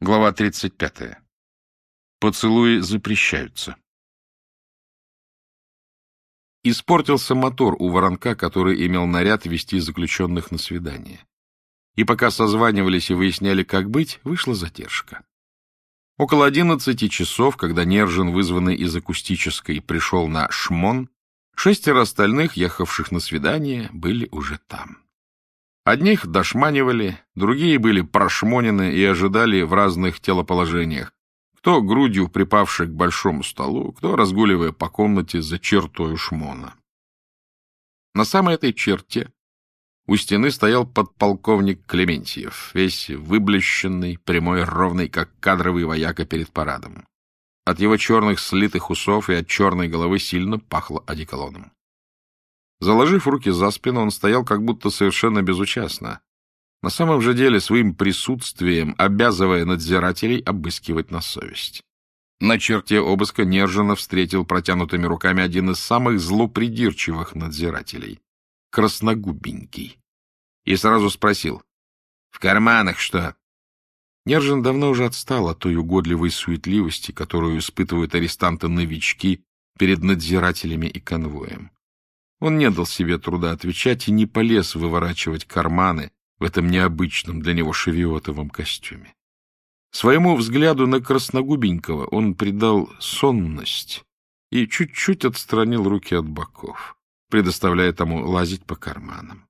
Глава 35. Поцелуи запрещаются. Испортился мотор у воронка, который имел наряд вести заключенных на свидание. И пока созванивались и выясняли, как быть, вышла задержка. Около одиннадцати часов, когда Нержин, вызванный из акустической, пришел на Шмон, шестеро остальных, ехавших на свидание, были уже там. Одних дошманивали, другие были прошмонены и ожидали в разных телоположениях, кто грудью припавший к большому столу, кто разгуливая по комнате за чертою шмона. На самой этой черте у стены стоял подполковник Клементьев, весь выблещенный, прямой, ровный, как кадровый вояка перед парадом. От его черных слитых усов и от черной головы сильно пахло одеколоном. Заложив руки за спину, он стоял как будто совершенно безучастно, на самом же деле своим присутствием обязывая надзирателей обыскивать на совесть. На черте обыска Нержина встретил протянутыми руками один из самых злопридирчивых надзирателей — красногубенький. И сразу спросил, «В карманах что?» Нержин давно уже отстал от той угодливой суетливости, которую испытывают арестанты-новички перед надзирателями и конвоем. Он не дал себе труда отвечать и не полез выворачивать карманы в этом необычном для него шевиотовом костюме. Своему взгляду на красногубенького он придал сонность и чуть-чуть отстранил руки от боков, предоставляя тому лазить по карманам.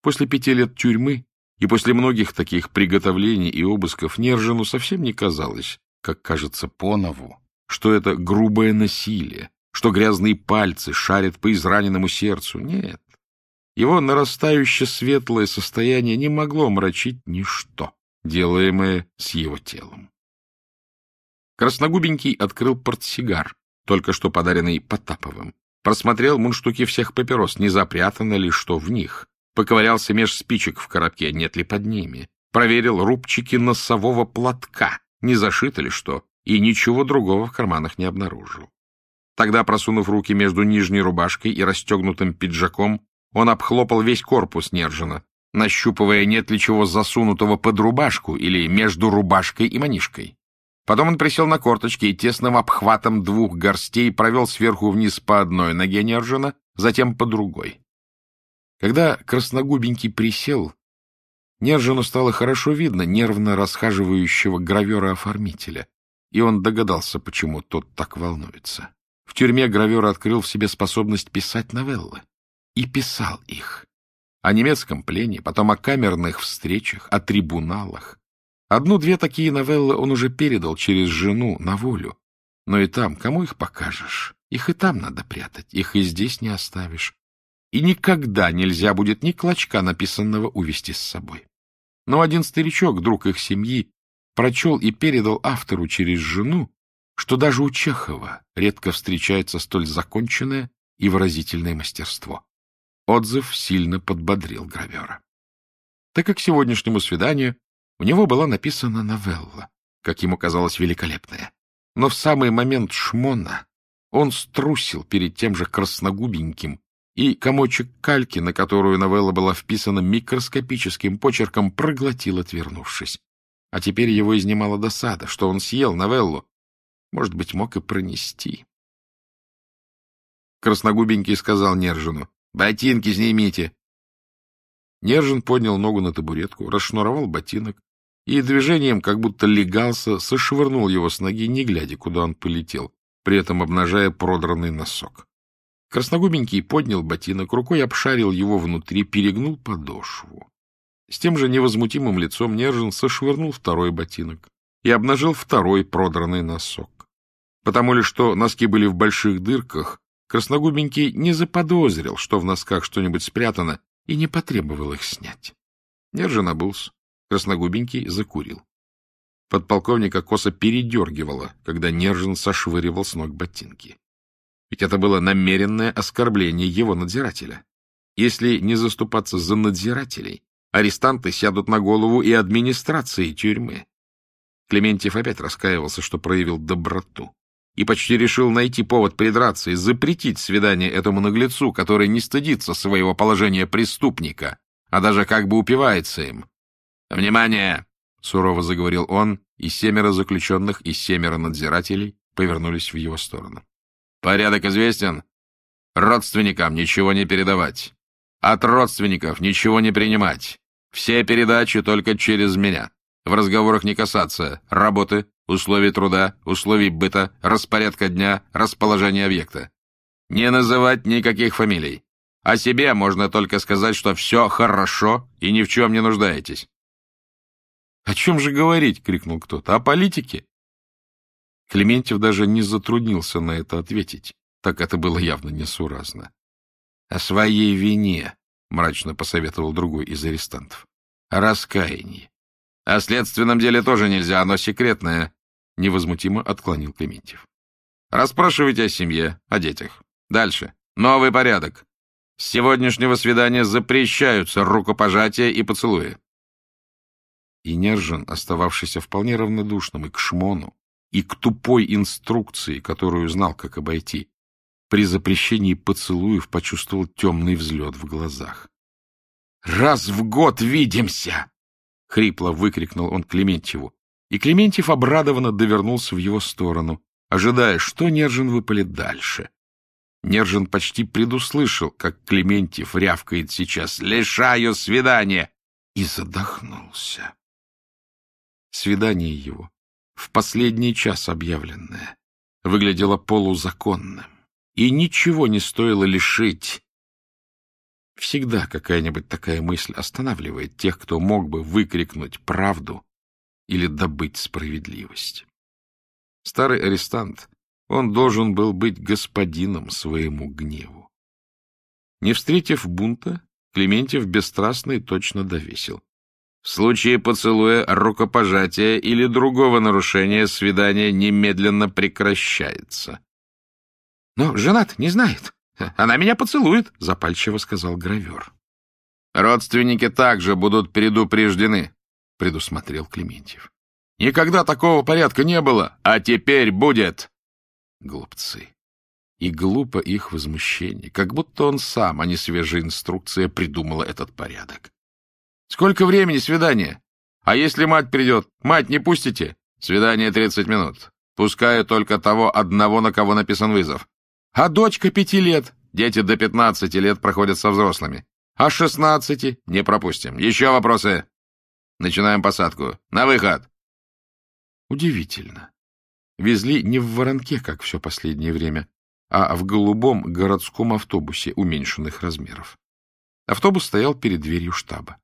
После пяти лет тюрьмы и после многих таких приготовлений и обысков Нержину совсем не казалось, как кажется Понову, что это грубое насилие, что грязные пальцы шарят по израненному сердцу. Нет. Его нарастающее светлое состояние не могло мрачить ничто, делаемое с его телом. Красногубенький открыл портсигар, только что подаренный Потаповым. Просмотрел мундштуки всех папирос, не запрятано ли что в них. Поковырялся меж спичек в коробке, нет ли под ними. Проверил рубчики носового платка, не зашито ли что, и ничего другого в карманах не обнаружил. Тогда, просунув руки между нижней рубашкой и расстегнутым пиджаком, он обхлопал весь корпус Нержина, нащупывая, нет ли чего засунутого под рубашку или между рубашкой и манишкой. Потом он присел на корточки и тесным обхватом двух горстей провел сверху вниз по одной ноге Нержина, затем по другой. Когда красногубенький присел, Нержину стало хорошо видно нервно расхаживающего гравера-оформителя, и он догадался, почему тот так волнуется. В тюрьме гравер открыл в себе способность писать новеллы. И писал их. О немецком плене, потом о камерных встречах, о трибуналах. Одну-две такие новеллы он уже передал через жену на волю. Но и там, кому их покажешь? Их и там надо прятать, их и здесь не оставишь. И никогда нельзя будет ни клочка написанного увести с собой. Но один старичок, друг их семьи, прочел и передал автору через жену что даже у Чехова редко встречается столь законченное и выразительное мастерство. Отзыв сильно подбодрил гравера. Так как к сегодняшнему свиданию у него была написана новелла, как ему казалось, великолепная. Но в самый момент шмона он струсил перед тем же красногубеньким, и комочек кальки, на которую новелла была вписана микроскопическим почерком, проглотил, отвернувшись. А теперь его изнимала досада, что он съел новеллу, может быть, мог и пронести. Красногубенький сказал Нержину, — Ботинки снимите. Нержин поднял ногу на табуретку, расшнуровал ботинок и движением, как будто легался, сошвырнул его с ноги, не глядя, куда он полетел, при этом обнажая продранный носок. Красногубенький поднял ботинок, рукой обшарил его внутри, перегнул подошву. С тем же невозмутимым лицом Нержин сошвырнул второй ботинок и обнажил второй продранный носок. Потому ли, что носки были в больших дырках, красногубенький не заподозрил, что в носках что-нибудь спрятано, и не потребовал их снять. Нержин обулся, красногубенький закурил. Подполковника косо передергивало, когда Нержин сошвыривал с ног ботинки. Ведь это было намеренное оскорбление его надзирателя. Если не заступаться за надзирателей, арестанты сядут на голову и администрации тюрьмы. Клементьев опять раскаивался, что проявил доброту и почти решил найти повод придраться и запретить свидание этому наглецу, который не стыдится своего положения преступника, а даже как бы упивается им. «Внимание!» — сурово заговорил он, и семеро заключенных, и семеро надзирателей повернулись в его сторону. «Порядок известен. Родственникам ничего не передавать. От родственников ничего не принимать. Все передачи только через меня. В разговорах не касаться работы, условий труда, условий быта, распорядка дня, расположения объекта. Не называть никаких фамилий. О себе можно только сказать, что все хорошо и ни в чем не нуждаетесь. — О чем же говорить? — крикнул кто-то. — О политике? Клементьев даже не затруднился на это ответить, так это было явно несуразно. — О своей вине, — мрачно посоветовал другой из арестантов. — О раскаянии. — О следственном деле тоже нельзя, оно секретное, — невозмутимо отклонил Клементьев. — Расспрашивайте о семье, о детях. Дальше. Новый порядок. С сегодняшнего свидания запрещаются рукопожатия и поцелуи. И Нержин, остававшийся вполне равнодушным и к шмону, и к тупой инструкции, которую знал, как обойти, при запрещении поцелуев почувствовал темный взлет в глазах. «Раз в год видимся!» — хрипло выкрикнул он Клементьеву. И Клементьев обрадованно довернулся в его сторону, ожидая, что Нержин выпалит дальше. Нержин почти предуслышал, как Клементьев рявкает сейчас «Лишаю свидания!» и задохнулся. Свидание его, в последний час объявленное, выглядело полузаконным, и ничего не стоило лишить. Всегда какая-нибудь такая мысль останавливает тех, кто мог бы выкрикнуть правду или добыть справедливость. Старый арестант он должен был быть господином своему гневу. Не встретив бунта, Клементьев бесстрастно и точно довесил. В случае поцелуя, рукопожатия или другого нарушения свидание немедленно прекращается. — Но женат не знает. Она меня поцелует, — запальчиво сказал гравер. — Родственники также будут предупреждены, — предусмотрел Клементьев. — Никогда такого порядка не было, а теперь будет. Глупцы. И глупо их возмущение, как будто он сам, а не свежая инструкция, придумала этот порядок. Сколько времени свидание? А если мать придет? Мать не пустите? Свидание тридцать минут. Пускаю только того одного, на кого написан вызов. А дочка пяти лет? Дети до пятнадцати лет проходят со взрослыми. А шестнадцати? Не пропустим. Еще вопросы? Начинаем посадку. На выход! Удивительно. Везли не в воронке, как все последнее время, а в голубом городском автобусе уменьшенных размеров. Автобус стоял перед дверью штаба.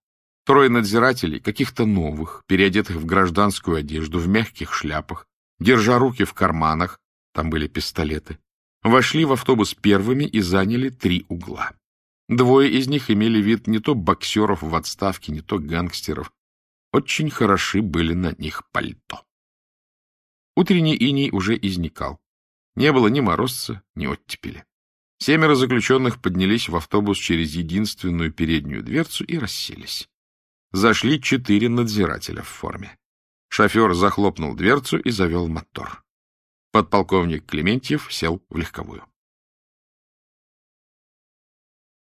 Трое надзирателей, каких-то новых, переодетых в гражданскую одежду, в мягких шляпах, держа руки в карманах, там были пистолеты, вошли в автобус первыми и заняли три угла. Двое из них имели вид не то боксеров в отставке, не то гангстеров. Очень хороши были на них пальто. Утренний иней уже изникал. Не было ни морозца, ни оттепели. Семеро заключенных поднялись в автобус через единственную переднюю дверцу и расселись. Зашли четыре надзирателя в форме. Шофер захлопнул дверцу и завел мотор. Подполковник Клементьев сел в легковую.